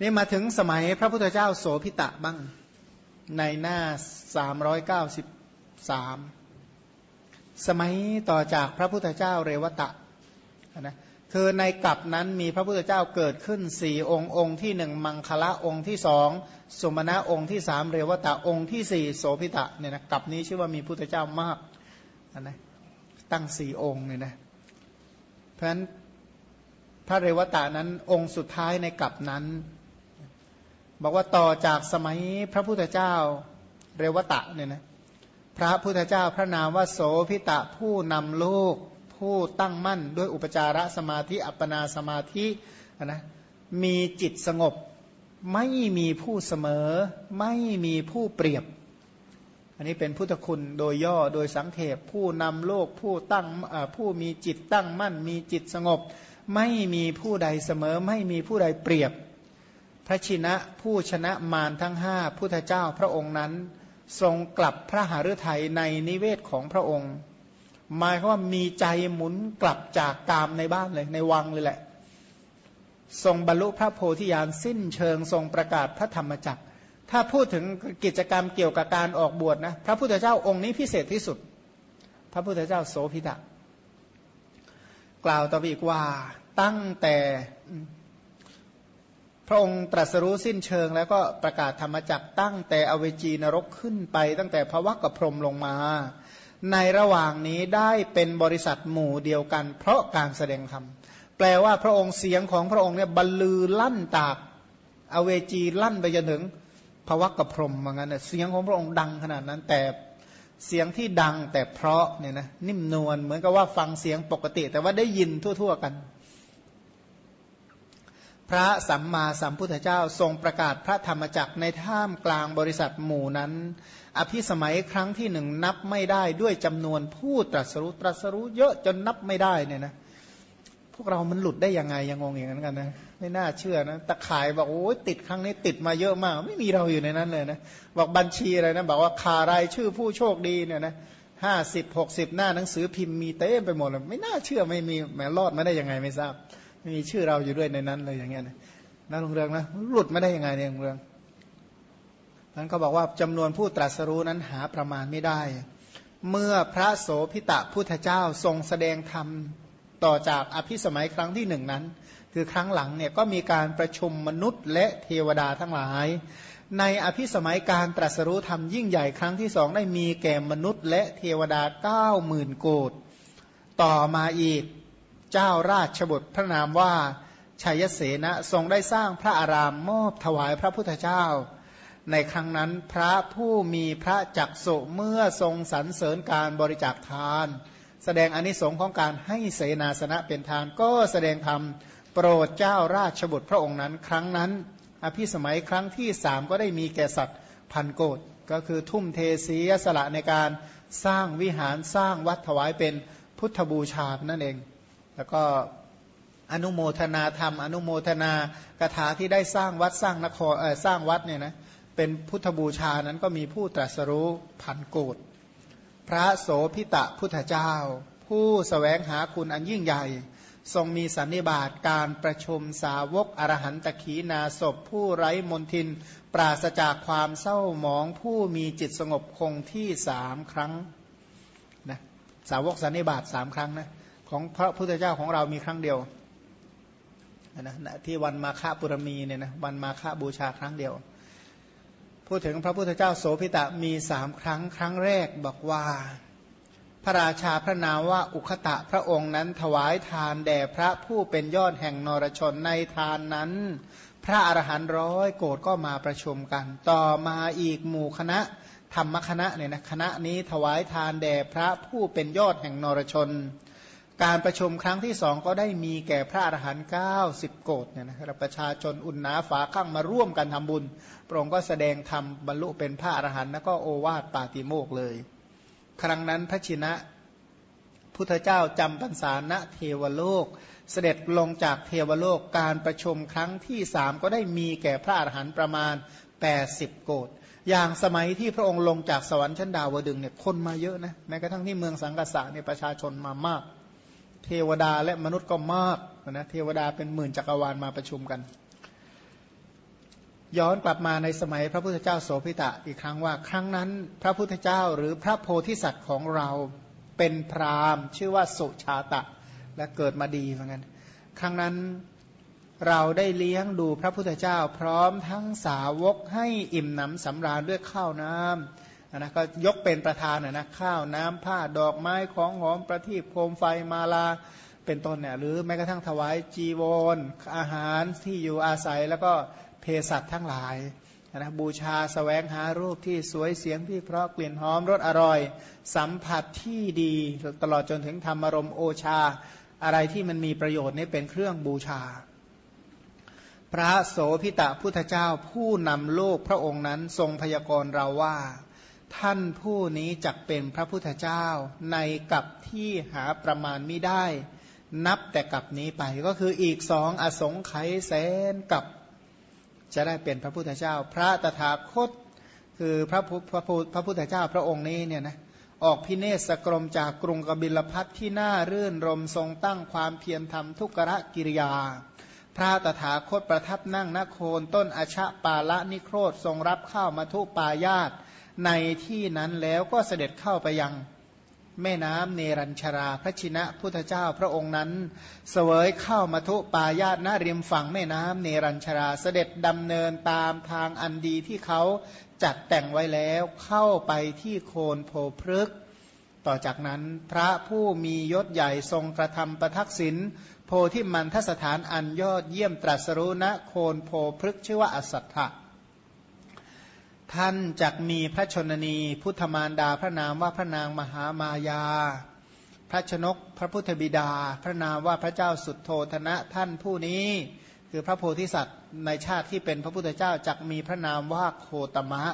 นี่มาถึงสมัยพระพุทธเจ้าโสพิตะบ้างในหน้า 393 สมัยต่อจากพระพุทธเจ้าเรวตะนะคือในกลับนั้นมีพระพุทธเจ้าเกิดขึ้นสี่องค์องค์ที่หนึ่งมังคละองค์ที่สองสมณะองค์ที่สามเรวตะองค์ที่สี่โสพิตะเนี่ยนะกลับนี้ชื่อว่ามีพุทธเจ้ามากนะตั้งสี่องค์เนี่ยนะเพราะฉะนั้นพระเรวตะนั้นองค์สุดท้ายในกลับนั้น บอกว่าต่อจากสมัยพระพุทธเจ้าเรวตะเนี่ยนะพระพุทธเจ้าพระนามว่าโสพิตะผู้นำโลก ผู้ตั้งมั่นด้วยอุปจารสมาธิอัปปนาสมาธินะมีจิตสงบ ไม่มีผู้เสมอ ไม่มีผู้เปรียบ อันนี้เป็นพุทธคุณโดยย่อโดยสังเขปผู้นำโลกผู้ตั้งผู้มีจิตตั้งมั่น มีจิตสงบ ไม่มีผู้ใดเสมอ ไม่มีผู้ใดเปรียบ พระชินะผู้ชนะมารทั้งห้าพุทธเจ้าพระองค์นั้น ทรงกลับพระหฤทัยในนิเวศของพระองค์ หมายความว่ามีใจหมุนกลับจากกามในบ้านเลยในวังเลยแหละ ทรงบรรลุพระโพธิญาณสิ้นเชิงทรงประกาศพระธรรมจักร ถ้าพูดถึงกิจกรรมเกี่ยวกับการออกบวชนะพระพุทธเจ้าองค์นี้พิเศษที่สุด พระพุทธเจ้าโสพิตะกล่าวต่อไปอีกว่าตั้งแต่ พระองค์ตรัสรู้สิ้นเชิง แล้วก็ประกาศธรรมจักตั้งแต่อเวจีนรกขึ้นไป ตั้งแต่พระวักกับพรมลงมา ในระหว่างนี้ได้เป็นบริษัทหมู่เดียวกัน เพราะการแสดงธรรมแปลว่าพระองค์เสียงของพระองค์เนี่ยบรรลือลั่นตากอเวจีลั่นไปจนถึงภวักกพรมเหมือนกันเสียงของพระองค์ดังขนาดนั้นแต่เสียงที่ดังแต่เพราะเนี่ยนะนิ่มนวลเหมือนกับว่าฟังเสียงปกติ แต่ว่าได้ยินทั่ว ๆ กัน ระสัมมาสัมพุทธเจ้าทรงประกาศพระธรรมจักรในท่ามกลางบริษัทหมู่นั้น อภิสมัยครั้งที่หนึ่งนับไม่ได้ด้วยจำนวนผู้ตรัสรู้ตรัสรู้เยอะจนนับไม่ได้เนี่ยนะพวกเรามันหลุดได้ยังไงยังงงอย่างนั้นกันนะไม่น่าเชื่อนะตะขายบอกโอ้ยติดครั้งนี้ติดมาเยอะมาก ไม่มีเราอยู่ในนั้นเลยนะบอกบัญชีอะไรนะบอกว่าคารายชื่อผู้โชคดีเนี่ยนะห้าสิบหกสิบหน้าหนังสือพิมพ์มีเต็มไปหมดเลยไม่น่าเชื่อไม่มีแหมรอดมาได้ยังไงไม่ทราบ ม่มีชื่อเราอยู่ด้วยในนั้นเลยอย่างเงี้ยนะน่าลงเรืองนะหลุดไมาได้ยังไงเนี่ยลงเรืองนั้นก็บอกว่าจำนวนผู้ตรัสรู้นั้นหาประมาณไม่ได้ เมื่อพระโสพิตะพุทธเจ้าทรงแสดงธรรมต่อจากอภิสมัยครั้งที่หนึ่งนั้น คือครั้งหลังเนี่ยก็มีการประชุมมนุษย์และเทวดาทั้งหลาย ในอภิสมัยการตรัสรู้ธรรมยิ่งใหญ่ครั้งที่สองได้มีแก่มนุษย์และเทวดาเก้าหมื่นโกดต่อมาอีก เจ้าราชบุตรพระนามว่าชัยเสนะทรงได้สร้างพระอารามมอบถวายพระพุทธเจ้า ในครั้งนั้นพระผู้มีพระจักสุเมื่อทรงสรรเสริญการบริจาคทาน แสดงอนิสงค์ของการให้เสนาสนะเป็นทานก็แสดงธรรมโปรดเจ้าราชบุตรพระองค์นั้น ครั้งนั้น อภิสมัยครั้งที่สามก็ได้มีแก่สัตว์พันโกดก็คือทุ่มเทศียสละในการสร้างวิหารสร้างวัดถวายเป็นพุทธบูชานั่นเอง แล้วก็อนุโมทนาธรรม อนุโมทนากถาที่ได้สร้างวัดสร้างนครสร้างวัดเนี่ยนะเป็นพุทธบูชานั้นก็มีผู้ตรัสรู้พันโกดพระโสพิตะพุทธเจ้า ผู้สแสวงหาคุณอันยิ่งใหญ่ ทรงมีสันนิบาตการประชุมสาวกอรหันตขีนาศพผู้ไร้มนทิน ปราศจากความเศร้าหมองผู้มีจิตสงบคงที่สามครั้งนะสาวกสันนิบาตสามครั้งนะ ของพระพุทธเจ้าของเรามีครั้งเดียวนะที่วันมาฆบุรมีเนี่ยนะวันมาฆบูชาครั้งเดียว พูดถึงพระพุทธเจ้าโสพิตะมีสามครั้งครั้งแรกบอกว่า พระราชาพระนามว่าอุคตะพระองค์นั้นถวายทานแด่พระผู้เป็นยอดแห่งนรชนในทานนั้น พระอรหันต์ร้อยโกรธก็มาประชุมกัน ต่อมาอีกหมู่คณะธรรมคณะเนี่ยนะคณะนี้ถวายทานแด่พระผู้เป็นยอดแห่งนรชน การประชุมครั้งที่สองก็ได้มีแก่พระอรหันต์เก้าสิบโกดเนี่ยนะครับประชาชนอุ่นหนาฝาข้างมาร่วมกันทำบุญพระองค์ก็แสดงธรรมบรรลุเป็นพระอรหันต์แล้วก็โอวาทปาติโมกเลย ครั้งนั้นพระชินะ พุทธเจ้าจำพรรษาณเทวโลก เสด็จลงจากเทวโลกการประชุมครั้งที่สามก็ได้มีแก่พระอรหันต์ประมาณ80โกดอย่างสมัยที่พระองค์ลงจากสวรรค์ชั้นดาวดึงเนี่ยคนมาเยอะนะแม้กระทั่งที่เมืองสังกษะเนี่ยประชาชนมามาก เทวดาและมนุษย์ก็มากนะเทวดาเป็นหมื่นจักรวาลมาประชุมกัน ย้อนกลับมาในสมัยพระพุทธเจ้าโสพิตะอีกครั้งว่า ครั้งนั้นพระพุทธเจ้าหรือพระโพธิสัตว์ของเราเป็นพรามชื่อว่าสุชาตะและเกิดมาดีเหมือนกันครั้งนั้นเราได้เลี้ยงดูพระพุทธเจ้า พร้อมทั้งสาวกให้อิ่มหนำสำราญด้วยข้าวน้ำ นะก็ยกเป็นประธานนะข้าวน้ำผ้าดอกไม้ของหอมประทีปโคมไฟมาลาเป็นต้นเนี่ยหรือแม้กระทั่งถวายจีวรออาหารที่อยู่อาศัยแล้วก็เภสัชทั้งหลายนะบูชาสแสวงหารูปที่สวยเสียงที่เพราะกลิ่นหอมรสอร่อย สัมผัสที่ดีตลอดจนถึงธรรมรมโอชา อะไรที่มันมีประโยชน์นี่เป็นเครื่องบูชา พระโสพิตะพุทธเจ้าผู้นำโลกพระองค์นั้นทรงพยากรณ์เราว่า ท่านผู้นี้จักเป็นพระพุทธเจ้า ในกับที่หาประมาณไม่ได้ นับแต่กับนี้ไปก็คืออีกสองอสงไขยแสนกับจะได้เป็นพระพุทธเจ้า พระตถาคตคือพระพุทธพระพุทธเจ้าพระองค์นี้เนี่ยนะออกพิเนศกรมจากกรุงกบิลพัทที่น่ารื่นรมทรงตั้งความเพียรทำทุกขะกิริยา พระตถาคตประทับนั่งนโคนต้นอชะปาละนิโครธทรงรับข้าวมาทุปายาต ในที่นั้นแล้วก็เสด็จเข้าไปยังแม่น้ำเนรัญชราพระชินะพุทธเจ้าพระองค์นั้น เสวยเข้ามาทุปายาตนาริมฝั่งแม่น้ำเนรัญชราเสด็จดำเนินตามทางอันดีที่เขาจัดแต่งไว้แล้วเข้าไปที่โคนโพพฤกต่อจากนั้นพระผู้มียศใหญ่ทรงกระทำประทักษิณโพธิมันทสถานอันยอดเยี่ยมตรัสรู้ณโคนโพพฤกชื่อว่าอสัตถะ ท่านจักมีพระชนนี พุทธมารดาพระนามว่าพระนางมหามายา พระชนกพระพุทธบิดา พระนามว่าพระเจ้าสุดโทธนะท่านผู้นี้ คือพระโพธิสัตว์ในชาติที่เป็นพระพุทธเจ้าจักมีพระนามว่าโคตมะ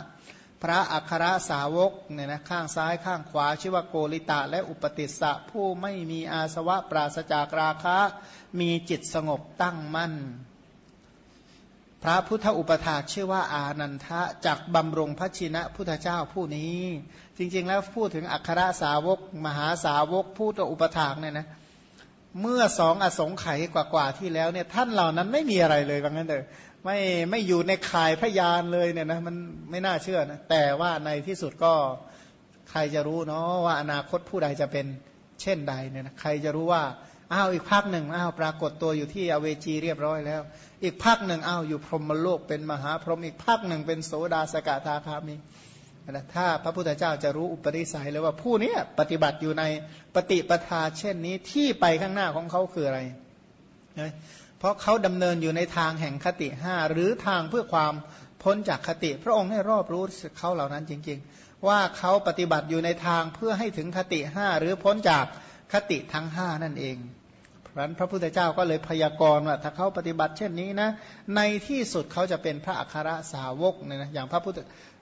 พระอัครสาวกเนี่ยนะข้างซ้ายข้างขวาชื่อว่าโกริตะและอุปติสสะผู้ไม่มีอาสวะปราศจากราคะ มีจิตสงบตั้งมั่น พระพุทธอุปถาชื่อว่าอานันทะจากบำรงพระชินะพุทธเจ้าผู้นี้ จริงๆแล้วพูดถึงอัครสาวก มหาสาวกผู้ตอุปถากเนี่ยนะเมื่อสองอสงไขยกว่าๆที่แล้วเนี่ยท่านเหล่านั้นไม่มีอะไรเลยว่างั้นเลยไม่ไม่อยู่ในข่ายพยานเลยเนี่ยนะมันไม่น่าเชื่อนะแต่ว่าในที่สุดก็ใครจะรู้เนาะว่าอนาคตผู้ใดจะเป็นเช่นใดเนี่ยนะใครจะรู้ว่า อ้าวอีกภาคหนึ่งอ้าวปรากฏตัวอยู่ที่อเวจีเรียบร้อยแล้ว อีกภาคหนึ่งอ้าวอยู่พรหมโลกเป็นมหาพรหมอีกภาคหนึ่งเป็นโสดาสกทาคามีนะถ้าพระพุทธเจ้าจะรู้อุปนิสัยเลยว่าผู้นี้ปฏิบัติอยู่ในปฏิปทาเช่นนี้ที่ไปข้างหน้าของเขาคืออะไร เพราะเขาดำเนินอยู่ในทางแห่งคติห้าหรือทางเพื่อความพ้นจากคติ พระองค์ให้รอบรู้เขาเหล่านั้นจริง ๆ ว่าเขาปฏิบัติอยู่ในทางเพื่อให้ถึงคติห้าหรือพ้นจากคติทั้งห้านั่นเอง พราะนั้นพระพุทธเจ้าก็เลยพยากรณ์ว่าถ้าเขาปฏิบัติเช่นนี้นะ ในที่สุดเขาจะเป็นพระอัครสาวกเนี่ยนะอย่างพระพุทธ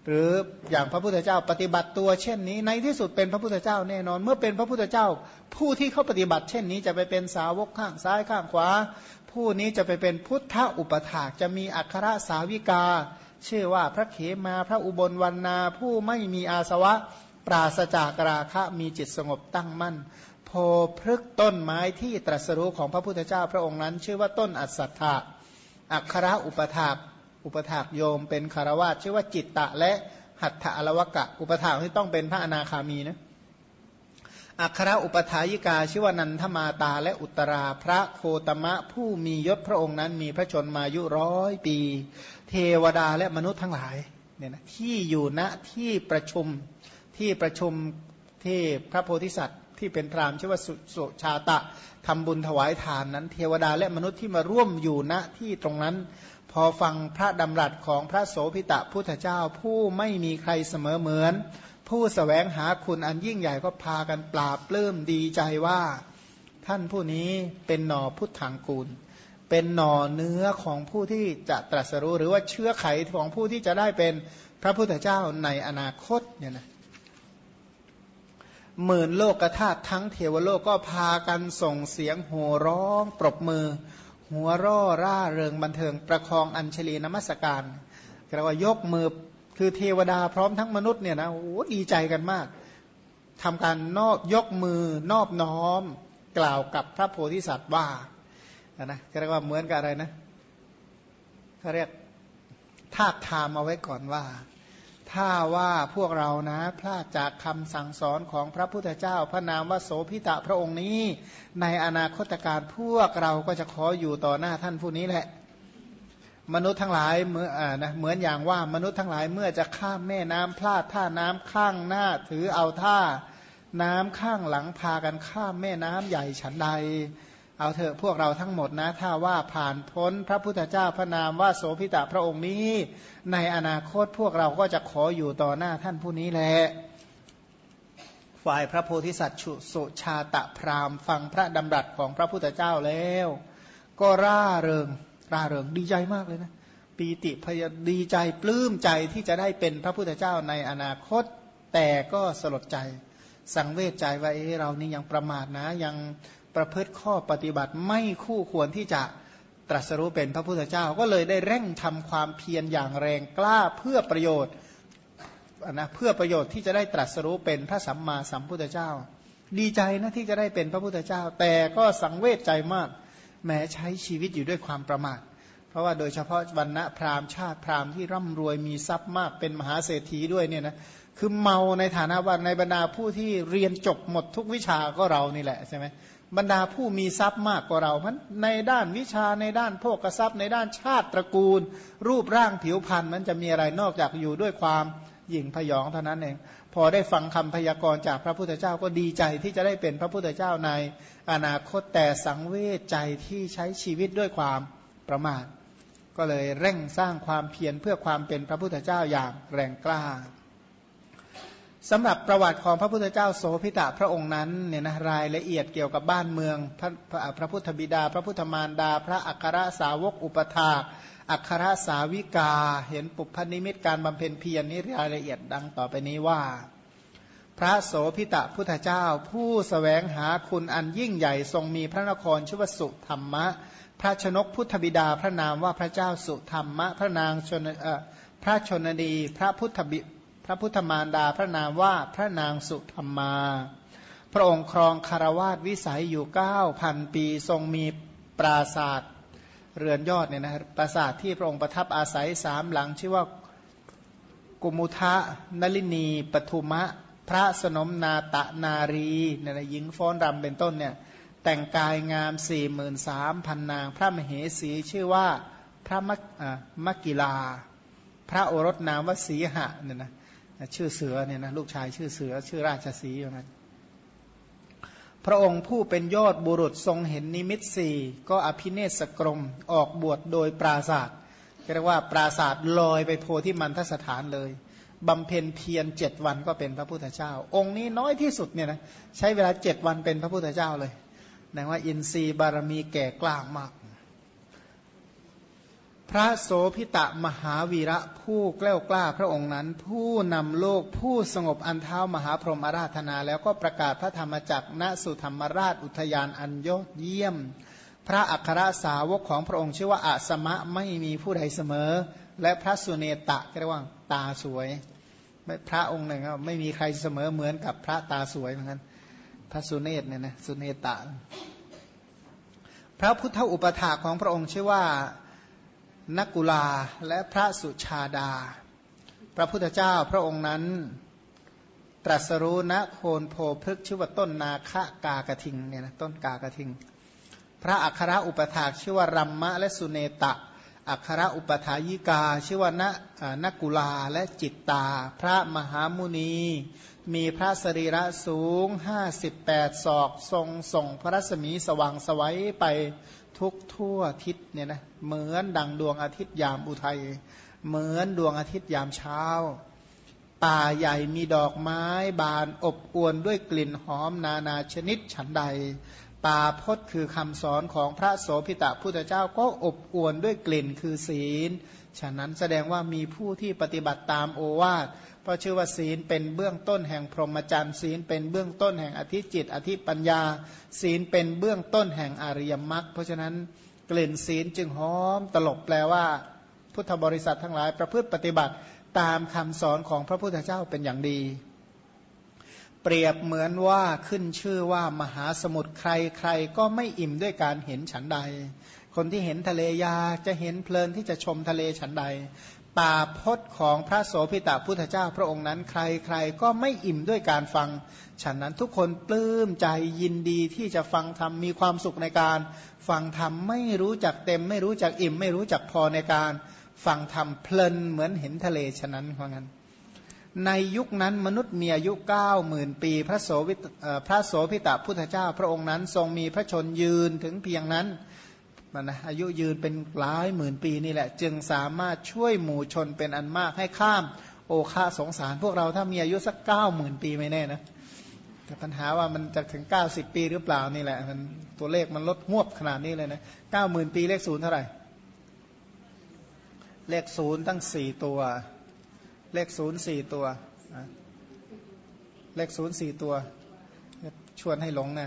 หรืออย่างพระพุทธเจ้าปฏิบัติตัวเช่นนี้ ในที่สุดเป็นพระพุทธเจ้าแน่นอน เมื่อเป็นพระพุทธเจ้า ผู้ที่เขาปฏิบัติ เช่นนี้จะไปเป็นสาวกข้างซ้ายข้างขวา ผู้นี้จะไปเป็นพุทธอุปถากจะมีอัครสาวิกา ชื่อว่าพระเขมาพระอุบลวันนาผู้ไม่มีอาสวะ ปราศจากราคะมีจิตสงบตั้งมั่น โพพฤกต้นไม้ที่ตรัสรู้ของพระพุทธเจ้าพระองค์นั้น ชื่อว่าต้นอัศถะอัคระอุปถากอุปถากโยมเป็นคารวาสชื่อว่าจิตตะและหัตถะอลวกะ อุปถากที่ต้องเป็นพระอนาคามีนะอัคระอุปถายิกาชื่อว่านันทมาตาและอุตราพระโคตมะผู้มียศพระองค์นั้นมีพระชนมายุร้อยปี เทวดาและมนุษย์ทั้งหลายเนี่ยนะที่อยู่ณที่ประชุมที่ประชุมที่พระโพธิสัตว์ ที่เป็นพรามชื่อว่าสุชาตะทำบุญถวายทานนั้น เทวดาและมนุษย์ที่มาร่วมอยู่ณที่ตรงนั้น พอฟังพระดำรัสของพระโสพิตะพุทธเจ้าผู้ไม่มีใครเสมอเหมือน ผู้สแสวงหาคุณอันยิ่งใหญ่ก็พากันปราบปลื้มดีใจว่า ท่านผู้นี้เป็นหน่อพุทธังกูล เป็นหน่อเนื้อของผู้ที่จะตรัสรู้หรือว่าเชื้อไขของผู้ที่จะได้เป็นพระพุทธเจ้าในอนาคตเนี่ยนะ หมื่นโลกธาตุทั้งเทวโลกก็พากันส่งเสียงโห่ร้อง ปรบมือ หัวร่อร่าเริงบันเทิง ประคองอัญชลีนมัสการเรียกว่ายกมือคือเทวดาพร้อมทั้งมนุษย์เนี่ยนะโอ้ดีใจกันมากทำการนอบยกมือนอบน้อม กล่าวกับพระโพธิสัตว์ว่านะเรียกว่าเหมือนกับอะไรนะเขาเรียกทาบทามเอาไว้ก่อนว่า ถ้าว่าพวกเรานะพลาดจากคำสั่งสอนของพระพุทธเจ้า พระนามว่าโสพิตะพระองค์นี้ ในอนาคตการพวกเราก็จะขออยู่ต่อหน้าท่านผู้นี้แหละ มนุษย์ทั้งหลายเมื่ออนะเหมือนอย่างว่ามนุษย์ทั้งหลายเมื่อจะข้ามแม่น้ำพลาดท่าน้ำข้างหน้าถือเอาท่าน้ำข้างหลังพากันข้ามแม่น้ำใหญ่ฉันใด เอาเถอะพวกเราทั้งหมดนะ ถ้าว่าผ่านพ้นพระพุทธเจ้าพระนามว่าโสพิตะพระองค์นี้ ในอนาคตพวกเราก็จะขออยู่ต่อหน้าท่านผู้นี้แหละฝ่ายพระโพธิสัตว์สุชาตะพรามฟังพระดำรัสของพระพุทธเจ้าแล้ว ก็ร่าเริงร่าเริงดีใจมากเลยนะปีติพยดีใจปลื้มใจที่จะได้เป็นพระพุทธเจ้าในอนาคต แต่ก็สลดใจ สังเวชใจว่าเอเรานี่ยังประมาทนะยัง ประพฤติข้อปฏิบัติไม่คู่ควรที่จะตรัสรู้เป็นพระพุทธเจ้า ก็เลยได้เร่งทำความเพียรอย่างแรงกล้าเพื่อประโยชน์นะเพื่อประโยชน์ที่จะได้ตรัสรู้เป็นพระสัมมาสัมพุทธเจ้า ดีใจนะที่จะได้เป็นพระพุทธเจ้า แต่ก็สังเวชใจมากแม้ใช้ชีวิตอยู่ด้วยความประมาท เพราะว่าโดยเฉพาะวันณะพราหมณ์ชาติพราหมณ์ที่ร่ำรวยมีทรัพย์มากเป็นมหาเศรษฐีด้วยเนี่ยนะคือเมาในฐานะว่าในบรรดาผู้ที่เรียนจบหมดทุกวิชาก็เรานี่แหละใช่ไหม บรรดาผู้มีทรัพย์มากกว่าเราพันในด้านวิชาในด้านโภกทรัพย์ ในด้านชาติตระกูล รูปร่างผิวพรรณมันจะมีอะไรนอกจากอยู่ด้วยความหยิ่งพยองเท่านั้นเอง พอได้ฟังคำพยากรณ์จากพระพุทธเจ้าก็ดีใจที่จะได้เป็นพระพุทธเจ้าในอนาคตแต่สังเวชใจที่ใช้ชีวิตด้วยความประมาทก็เลยเร่งสร้างความเพียรเพื่อความเป็นพระพุทธเจ้าอย่างแรงกล้า สำหรับประวัติของพระพุทธเจ้าโสพิตะพระองค์นั้นเนี่ยนะรายละเอียดเกี่ยวกับบ้านเมืองพระพระพระพุทธบิดา พระพุทธมารดา พระอัครสาวกอุปถาอัครสาวิกา เห็นปุพพนิมิตการบำเพ็ญเพียรนี้รายละเอียดดังต่อไปนี้ว่า พระโสพิตะพุทธเจ้า ผู้สแสวงหาคุณอันยิ่งใหญ่ทรงมีพระนครชื่อว่าสุธรรมะ พระชนกพุทธบิดาพระนามว่าพระเจ้าสุธรรมะ พระนางชนพระชนนีพระพุทธบิ พระพุทธมารดาพระนามว่าพระนางสุธรรมา พระองค์ครองคารวาสวิสัยอยู่เก้าพันปีทรงมีปราศาสตร์เรือนยอดเนี่ยนะปราสาทที่พระองค์ประทับอาศัยสามหลังชื่อว่ากุมุทะนลินีปทุมะ พระสนมนาตะนารีเนี่ยนะหญิงฟ้อนรำเป็นต้นเนี่ยแต่งกายงามสี่หมื่นสามพันนาง พระมเหสีชื่อว่าพระมักกิลา พระโอรสนามวสีหะเนี่ยนะ ชื่อเสือเนี่ยนะลูกชายชื่อเสือ ชื่อราชสีอย่นั้นพระองค์ผู้เป็นยอดบุรุษทรงเห็นนิมิตสี่ก็อภิเนศกรมออกบวชโดยปราศาสตร์เรียกว่าปราศาสตร์ลอยไปโพธิมันทสถานเลยบำเพ็ญเพียรเจ็ดวันก็เป็นพระพุทธเจ้า องค์นี้น้อยที่สุดเนี่ยนะใช้เวลาเจ็ดวันเป็นพระพุทธเจ้าเลยแปลว่าอินทรีย์บารมีแก่กล้ามาก พระโสพิตะมหาวีระผู้แกล้วกล้าพระองค์นั้น ผู้นำโลกผู้สงบอันเท้ามหาพรหมอาราธนา แล้วก็ประกาศพระธรรมจักรณสุธรรมราชอุทยานอันยอดเยี่ยม พระอัครสาวกของพระองค์ชื่อว่าอาสมะไม่มีผู้ใดเสมอ และพระสุเนตะเรียกว่าตาสวยพระองค์หนึ่งไม่มีใครเสมอเหมือนกับพระตาสวยเหมือนกันพระสุเนตเนี่ยนะสุเนตะ พระพุทธอุปถาของพระองค์ชื่อว่า นักกุลาและพระสุชาดา พระพุทธเจ้าพระองค์นั้น ตรัสรู้ณโคนโพพฤกชื่อว่าต้นนาคะกากระทิงเนี่ยนะต้นกากระทิง พระอัครอุปถากชื่อว่ารัมมะและสุเนตะ อัครอุปถายิกา ชื่อว่าณนักกุลาและจิตตา พระมหามุนี มีพระสรีระสูง 58 ศอก ทรงส่งพระรัศมีสว่างสวัยไป ทุกทั่วทิศเนี่ยนะเหมือนดังดวงอาทิตย์ยามอุทัยเหมือนดวงอาทิตย์ยามเช้า ป่าใหญ่มีดอกไม้บานอบอวลด้วยกลิ่นหอมนานาชนิดฉันใด ป่าพดคือคำสอนของพระโสพิตะพุทธเจ้าก็อบอวลด้วยกลิ่นคือศีล ฉะนั้นแสดงว่ามีผู้ที่ปฏิบัติตามโอวาท เพราะชื่อว่าศีลเป็นเบื้องต้นแห่งพรหมจรรย์ศีลเป็นเบื้องต้นแห่งอธิจิต อธิปัญญา ศีลเป็นเบื้องต้นแห่งอริยมรรคเพราะฉะนั้นกลิ่นศีลจึงหอมตลบแปลว่า พุทธบริษัททั้งหลายประพฤติปฏิบัติตามคำสอนของพระพุทธเจ้าเป็นอย่างดี เปรียบเหมือนว่าขึ้นชื่อว่ามหาสมุทรใครใครก็ไม่อิ่มด้วยการเห็นฉันใด คนที่เห็นทะเลยาจะเห็นเพลินที่จะชมทะเลฉันใด ตาพจน์ของพระโสพิตาพุทธเจ้าพระองค์นั้นใครๆ ก็ไม่อิ่มด้วยการฟัง ฉันนั้นทุกคนปลื้มใจยินดีที่จะฟังธรรมมีความสุขในการฟังธรรมไม่รู้จักเต็ม ไม่รู้จักอิ่ม ไม่รู้จักพอในการฟังธรรมเพลินเหมือนเห็นทะเลฉะนั้นเพราะงั้น ในยุคนั้นมนุษย์มีอายุเก้าหมื่นปี พระโสวิพระโสพิตาพุทธเจ้า พระองค์นั้นทรงมีพระชนยืนถึงเพียงนั้น มันนะอายุยืนเป็นหลายหมื่นปีนี่แหละ จึงสามารถช่วยหมู่ชนเป็นอันมากให้ข้าม โอคาสงสาร พวกเราถ้ามีอายุสักเก้าหมื่นปีไม่แน่นะแต่ปัญหาว่ามันจะถึงเก้าสิบปีหรือเปล่านี่แหละมันตัวเลขมันลดหวบขนาดนี้เลยนะเก้าหมื่นปีเลขศูนย์เท่าไหร่ เลขศูนย์ตั้งสี่ตัว เลขศูนย์สี่ตัวเลขศูนย์สี่ตัว ชวนให้หลงนะ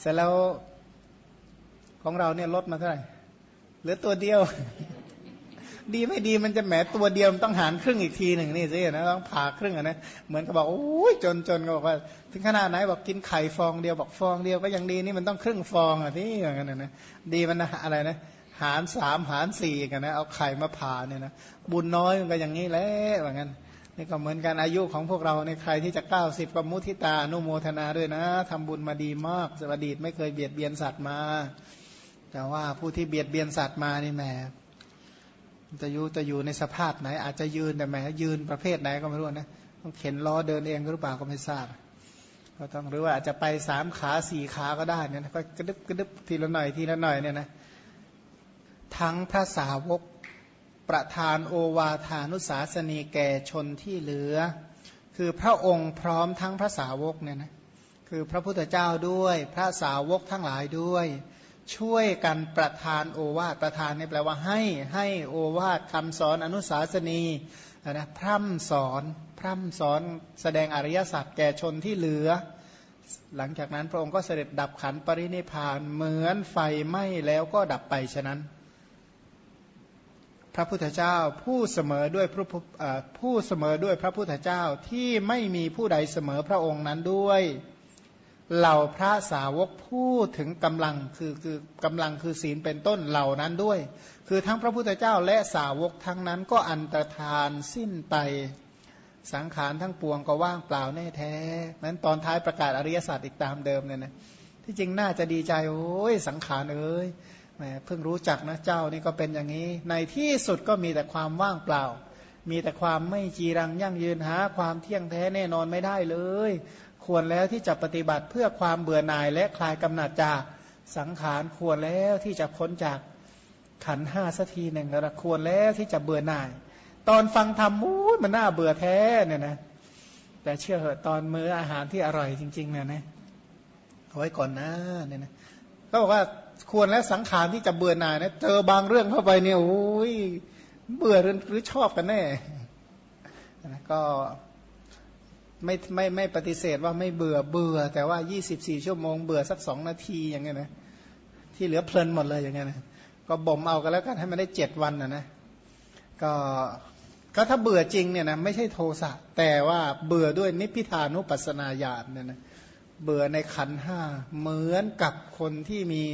เสร็จแล้ว ของเราเนี่ยลดมาเท่าไหร่เหลือตัวเดียว ดีไม่ดีมันจะแหมตัวเดียวต้องหารครึ่งอีกทีหนึ่งนี่สินะต้องผ่าครึ่งอะนะเหมือนกับบอกโอ้ยจนจนก็บอกว่า ถึงขนาดไหนบอกกินไข่ฟองเดียวบอกฟองเดียวก็ยังดีนี่มันต้องครึ่งฟองอะที่อย่างนั้นนะดีมันอะไรนะหารสามหารสี่กันนะเอาไข่มาผ่าเนี่ยนะบุญน้อยมันก็อย่างนี้แหละอย่างนั้นนี่ก็เหมือนกันอายุของพวกเราในใครที่จะเก้าสิบก็มุทิตานุโมทนาด้วยนะทำบุญมาดีมากสวัสดีไม่เคยเบียดเบียนสัตว์มา แต่ว่าผู้ที่เบียดเบียนสัตว์มานี่แหมจะอยู่จะอยู่ในสภาพไหน อาจจะยืนแต่แหมยืนประเภทไหนก็ไม่รู้นะต้องเข็นล้อเดินเองหรือเปล่าก็ไม่ทราบก็ต้องหรือว่าอาจจะไปสามขาสี่ขาก็ได้เนี่ยก็กระดึบกระดึบทีละหน่อยทีละหน่อยเนี่ยนะทั้งพระสาวกประธานโอวาทานุสาสนีแก่ชนที่เหลือ คือพระองค์พร้อมทั้งพระสาวกเนี่ยนะคือพระพุทธเจ้าด้วย พระสาวกทั้งหลายด้วย ช่วยกันประทานโอวาทประทานนี่แปลว่าให้ให้โอวาทคำสอนอนุสาสนีนะพร่ำสอนพร่ำสอนแสดงอริยสัจแก่ชนที่เหลือ หลังจากนั้นพระองค์ก็เสด็จดับขันปรินิพานเหมือนไฟไหม้แล้วก็ดับไปฉะนั้น พระพุทธเจ้าผู้เสมอด้วยผู้ผู้เสมอด้วยพระพุทธเจ้าที่ไม่มีผู้ใดเสมอพระองค์นั้นด้วย เหล่าพระสาวกพูดถึงกำลังคือคือกำลังคือศีลเป็นต้นเหล่านั้นด้วย คือทั้งพระพุทธเจ้าและสาวกทั้งนั้นก็อันตรธานสิ้นไปสังขารทั้งปวงก็ว่างเปล่าแน่แท้นั้นตอนท้ายประกาศอริยสัจอีกตามเดิมเนี่ยนะที่จริงน่าจะดีใจโอ้ยสังขารเอ้ยแหมเพิ่งรู้จักนะเจ้านี่ก็เป็นอย่างนี้ ในที่สุดก็มีแต่ความว่างเปล่า มีแต่ความไม่จีรังยั่งยืนหา ความเที่ยงแท้แน่นอนไม่ได้เลย ควรแล้วที่จะปฏิบัติเพื่อความเบื่อหน่ายและคลายกำหนัดจากสังขารควรแล้วที่จะพ้นจากขันห้าสักทีหนึ่งแล้วควรแล้วที่จะเบื่อหน่าย ตอนฟังธรรมมูดมันน่าเบื่อแท้เนี่ยนะแต่เชื่อเหอะตอนมื้ออาหารที่อร่อยจริงๆเนี่ยนะเอาไว้ก่อนนะเนี่ยนะก็บอกว่าควรแล้วสังขารที่จะเบื่อหน่ายนะเจอบางเรื่องเข้าไปเนี่ยโอ้ยเบื่อหรือชอบกันแน่ก็ ไม่ไม่ไม่ปฏิเสธว่าไม่เบื่อเบื่อ แต่ว่า 24 ชั่วโมงเบื่อสักสองนาทีอย่างเงี้ยนะที่เหลือเพลินหมดเลยอย่างเงี้ยนะก็บ่มเอากันแล้วกันให้มันได้เจ็ดวันนะนะก็ก็ถ้าเบื่อจริงเนี่ยนะไม่ใช่โทสะแต่ว่าเบื่อด้วยนิพพิทานุปัสนาญาณเนี่ยนะเบื่อในขันห้าเหมือนกับคนที่มี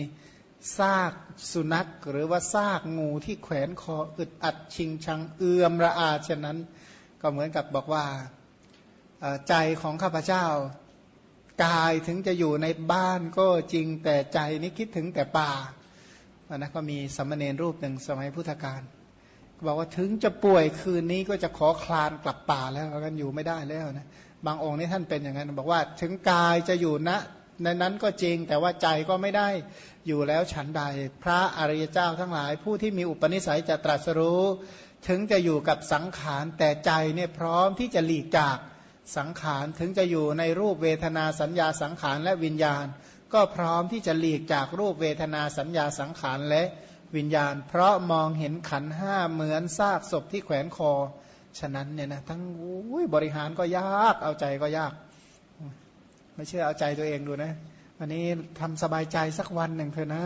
ซากสุนัข หรือว่าซากงูที่แขวนคออึดอัดชิงชังเอือมระอาเช่นนั้น ก็เหมือนกับบอกว่า ใจของข้าพเจ้ากายถึงจะอยู่ในบ้านก็จริงแต่ใจนี้คิดถึงแต่ป่านะก็มีสัมเนรรูปหนึ่งสมัยพุทธกาลบอกว่าถึงจะป่วยคืนนี้ก็จะขอคลานกลับป่าแล้วกันอยู่ไม่ได้แล้วนะบางองค์นี่ท่านเป็นอย่างนั้น บอกว่าถึงกายจะอยู่ณในนั้นก็จริงแต่ว่าใจก็ไม่ได้อยู่แล้วฉันใด พระอริยเจ้าทั้งหลาย ผู้ที่มีอุปนิสัยจะตรัสรู้ ถึงจะอยู่กับสังขารแต่ใจเนี่ยพร้อมที่จะหลีกจาก สังขารถึงจะอยู่ในรูปเวทนาสัญญาสังขารและวิญญาณ ก็พร้อมที่จะหลีกจากรูปเวทนาสัญญาสังขารและวิญญาณ เพราะมองเห็นขันห้าเหมือนซากศพที่แขวนคอ ฉะนั้นเนี่ยนะทั้งบริหารก็ยากเอาใจก็ยาก ไม่เชื่อเอาใจตัวเองดูนะวันนี้ทำสบายใจสักวันหนึ่งเถอะนะ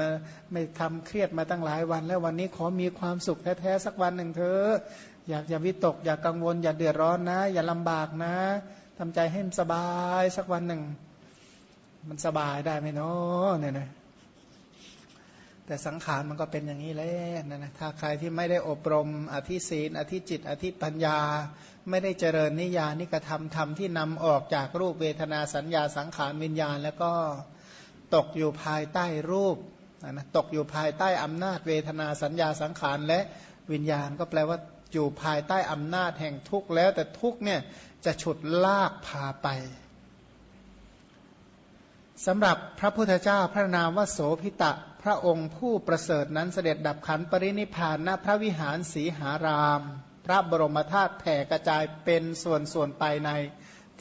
นะไม่ทำเครียดมาตั้งหลายวัน แล้ววันนี้ขอมีความสุขแท้ๆสักวันหนึ่งเถอะ อย่าอย่าวิตก อย่ากังวล อย่าเดือดร้อนนะ อย่าลำบากนะทำใจให้มันสบายสักวันหนึ่ง มันสบายได้ไหมเนาะเนี่ยนะแต่สังขารมันก็เป็นอย่างนี้แหละนะนะถ้าใครที่ไม่ได้อบรม อธิศีนอธิจิต อธิปัญญา ไม่ได้เจริญนิยานิกระทำธรรมที่นำออกจากรูปเวทนาสัญญาสังขารวิญญาณ แล้วก็ตกอยู่ภายใต้รูปนะตกอยู่ภายใต้อำนาจเวทนาสัญญาสังขารและวิญญาณ ก็แปลว่า อยู่ภายใต้อำนาจแห่งทุกข์แล้วแต่ทุกข์เนี่ยจะฉุดลากพาไปสำหรับพระพุทธเจ้าพระนามวาโสพิตะพระองค์ผู้ประเสริฐนั้นเสด็จดับขันปรินิพานณพระวิหารสีหาราม พระบรมธาตุแผ่กระจายเป็นส่วนส่วนไปใน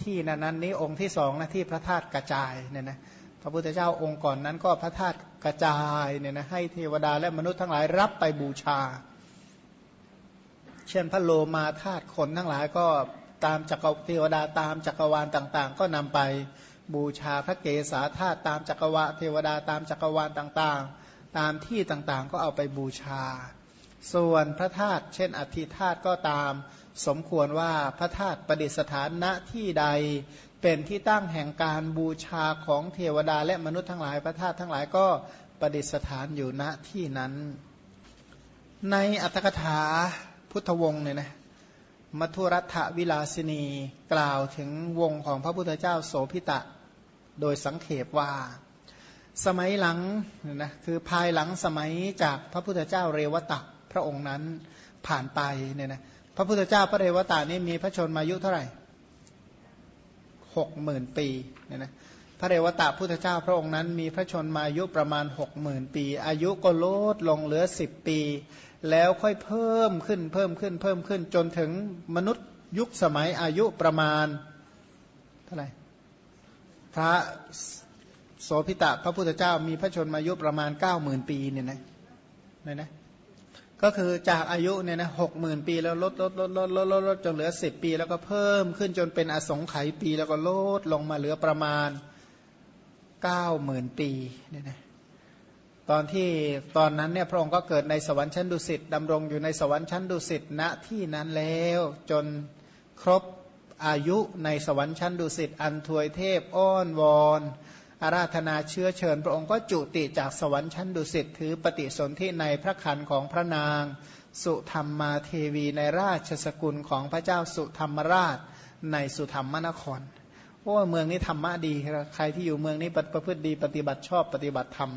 ที่นั้นนนี้องค์ที่สองนะที่พระธาตุกระจายเนี่ยนะพระพุทธเจ้าองค์ก่อนนั้นก็พระธาตุกระจายเนี่ยนะให้เทวดาและมนุษย์ทั้งหลายรับไปบูชา เช่นพระโลมาธาตุคนทั้งหลายก็ตามจักรเทวดาตามจักรวาลต่างๆ ก็นำไปบูชาพระเกศาธาตุตามจักรวาเทวดาตามจักรวาลต่างๆ ตามที่ต่างๆก็เอาไปบูชา ส่วนพระธาตุเช่นอธิธาตุก็ตามสมควรว่าพระธาตุประดิษฐานณที่ใดเป็นที่ตั้งแห่งการบูชาของเทวดาและมนุษย์ทั้งหลายพระธาตุทั้งหลายก็ประดิษฐานอยู่ณที่นั้น ในอัตถกถา พุทธวงศ์เนี่ยนะมัทุรัฐวิลาสินีกล่าวถึงวงของพระพุทธเจ้าโสพิตะ โดยสังเขปว่า สมัยหลังนะคือภายหลังสมัยจากพระพุทธเจ้าเรวตะพระองค์นั้นผ่านไปเนี่ยนะพระพุทธเจ้าพระเรวตะนี่มีพระชนมายุเท่าไหร่หกหมื่นปีเนี่ยนะพระเรวตะพุทธเจ้าพระองค์นั้นมีพระชนมายุประมาณหกหมื่นปี อายุก็ลดลงเหลือสิบปี แล้วค่อยเพิ่มขึ้นเพิ่มขึ้นเพิ่มขึ้นจนถึงมนุษย์ยุคสมัยอายุประมาณเท่าไหร่พระโสพิตะพระพุทธเจ้ามีพระชนมายุประมาณเก้าหมื่นปีเนี่ยนะเนี่ยนะก็คือจากอายุเนี่ยนะหกหมื่นปีแล้วลดลดลดลดลดลดลดจนเหลือสิบปี แล้วก็เพิ่มขึ้นจนเป็นอสงไขยปี แล้วก็ลดลงมาเหลือประมาณเก้าหมื่นปีเนี่ยนะ ตอนที่ตอนนั้นเนี่ยพระองค์ก็เกิดในสวรรค์ชั้นดุสิตดำรงอยู่ในสวรรค์ชั้นดุสิตณที่นั้นแล้วจนครบอายุในสวรรค์ชั้นดุสิตอันทวยเทพอ้อนวอนอาราธนาเชื้อเชิญ พระองค์ก็จุติจากสวรรค์ชั้นดุสิตถือปฏิสนธิในพระคันของพระนาง สุธรรมมาเทวีในราชสกุลของพระเจ้าสุธรรมราชในสุธรรมนครโอ้เมืองนี้ธรรมะดี ใครที่อยู่เมืองนี้ประพฤติดีปฏิบัติชอบปฏิบัติธรรม